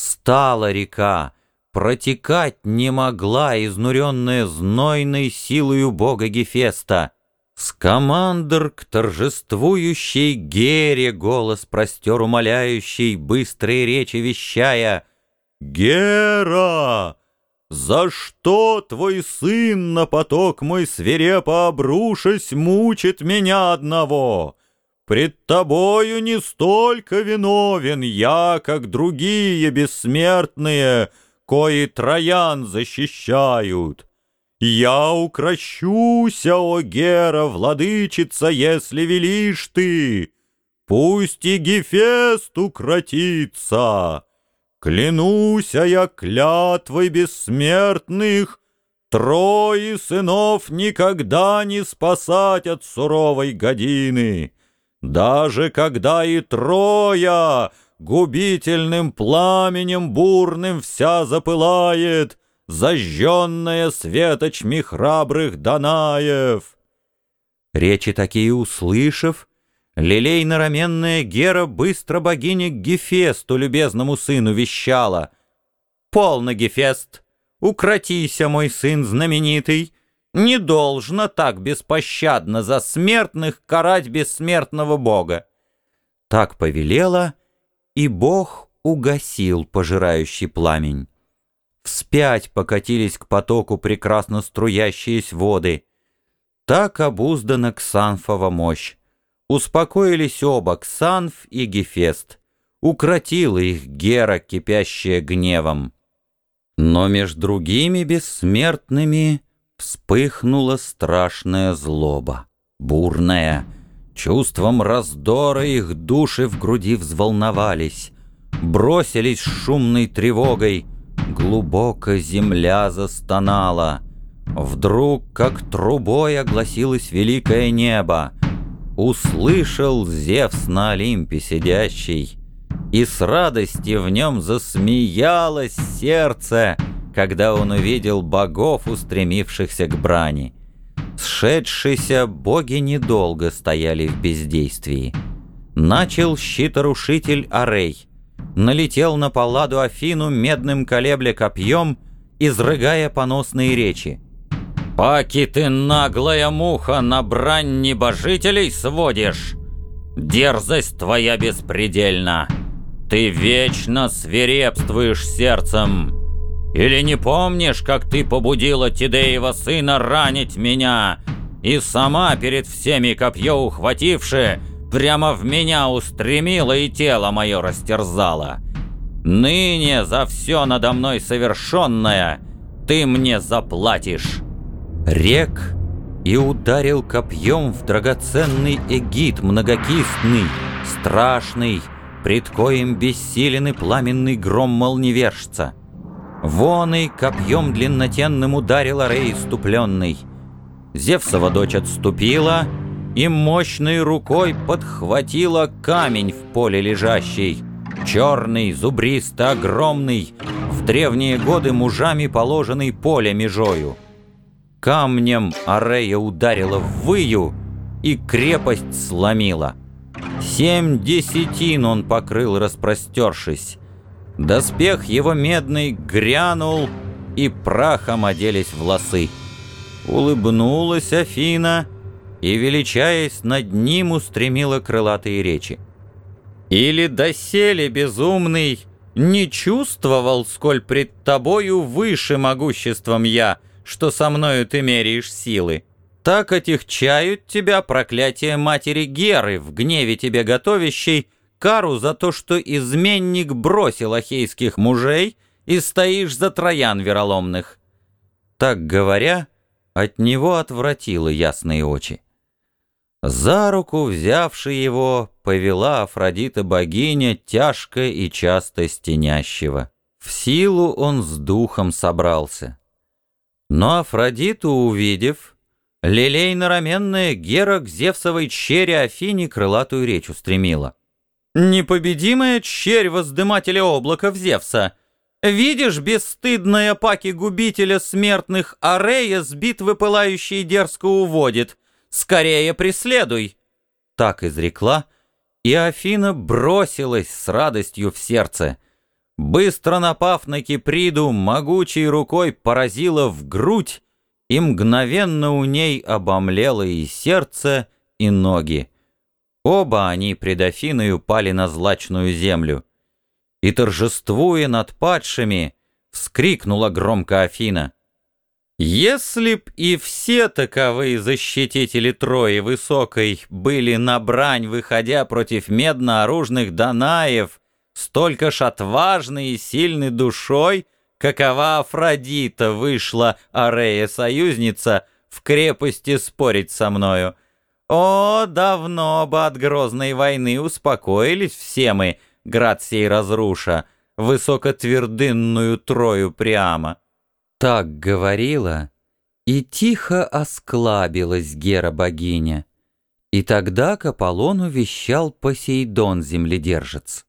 Стала река, протекать не могла, изнуренная знойной силою бога Гефеста. Скамандр к торжествующей Гере голос простер умоляющий, быстрые речи вещая. «Гера, за что твой сын на поток мой свирепо обрушась мучит меня одного?» Пред тобою не столько виновен я, как другие бессмертные, кои троян защищают. Я укращуся, о Гера, владычица, если велишь ты. Пусть и Гефест укротится. Клянусь я клятвой бессмертных, Трои сынов никогда не спасать от суровой годины. Даже когда и Троя губительным пламенем бурным вся запылает, зажженная светочми храбрых Данаев. Речи такие услышав, лилейно-раменная Гера быстро богине Гефесту, любезному сыну, вещала. «Полно, Гефест, укротися, мой сын знаменитый, не должно так беспощадно за смертных карать бессмертного бога». Так повелела, и бог угасил пожирающий пламень. Вспять покатились к потоку прекрасно струящиеся воды. Так обуздана Ксанфова мощь. Успокоились оба, Ксанф и Гефест. Укротила их Гера, кипящая гневом. Но между другими бессмертными вспыхнула страшная злоба, бурная. Чувством раздора их души в груди взволновались, бросились шумной тревогой — Глубоко земля застонала. Вдруг, как трубой, огласилось великое небо. Услышал Зевс на Олимпе сидящий, И с радости в нем засмеялось сердце, Когда он увидел богов, устремившихся к брани. Сшедшиеся боги недолго стояли в бездействии. Начал щиторушитель Арей — налетел на Палладу Афину медным колебле копьем, изрыгая поносные речи. «Паки ты, наглая муха, на брань небожителей сводишь! Дерзость твоя беспредельна! Ты вечно свирепствуешь сердцем! Или не помнишь, как ты побудила Тидеева сына ранить меня, и сама перед всеми копье ухвативши, прямо в меня устремила и тело мое растерзала. Ныне за все надо мной совершенное ты мне заплатишь. Рек и ударил копьем в драгоценный эгид многокистный, страшный, пред коим бессилен и пламенный гром молневержца. Вон и копьем длиннотенным ударил Арей иступленный. Зевсова дочь отступила — и мощной рукой подхватила камень в поле лежащий, черный, зубристо огромный, в древние годы мужами положенный поле межою. Камнем Арея ударила в выю и крепость сломила. Семь десятин он покрыл, распростершись. Доспех его медный грянул, и прахом оделись волосы. Улыбнулась Афина — и, величаясь над ним, устремила крылатые речи. «Или доселе безумный не чувствовал, сколь пред тобою выше могуществом я, что со мною ты меряешь силы? Так отягчают тебя проклятие матери Геры, в гневе тебе готовящей, кару за то, что изменник бросил ахейских мужей и стоишь за троян вероломных». Так говоря, от него отвратило ясные очи. За руку, взявши его, повела Афродита богиня тяжко и часто стенящего. В силу он с духом собрался. Но Афродиту увидев, лилейно-раменная Гера к Зевсовой чере Афине крылатую речь устремила. «Непобедимая черь воздымателя облака в Зевса! Видишь, бесстыдная паки губителя смертных Арея с битвы пылающей дерзко уводит!» Скорее преследуй!» Так изрекла, и Афина бросилась с радостью в сердце. Быстро напав на Киприду, могучей рукой поразила в грудь, и мгновенно у ней обомлело и сердце, и ноги. Оба они пред Афиной упали на злачную землю. И, торжествуя над падшими, вскрикнула громко Афина. Если б и все таковые защитители Трои Высокой были на брань, выходя против медно-оружных Данаев, столько ж отважной и сильной душой, какова Афродита вышла, Арея-союзница, в крепости спорить со мною. О, давно бы от грозной войны успокоились все мы, град сей разруша, высокотвердынную Трою прямо. Так говорила, и тихо осклабилась Гера-богиня. И тогда к Аполлону вещал Посейдон земледержец.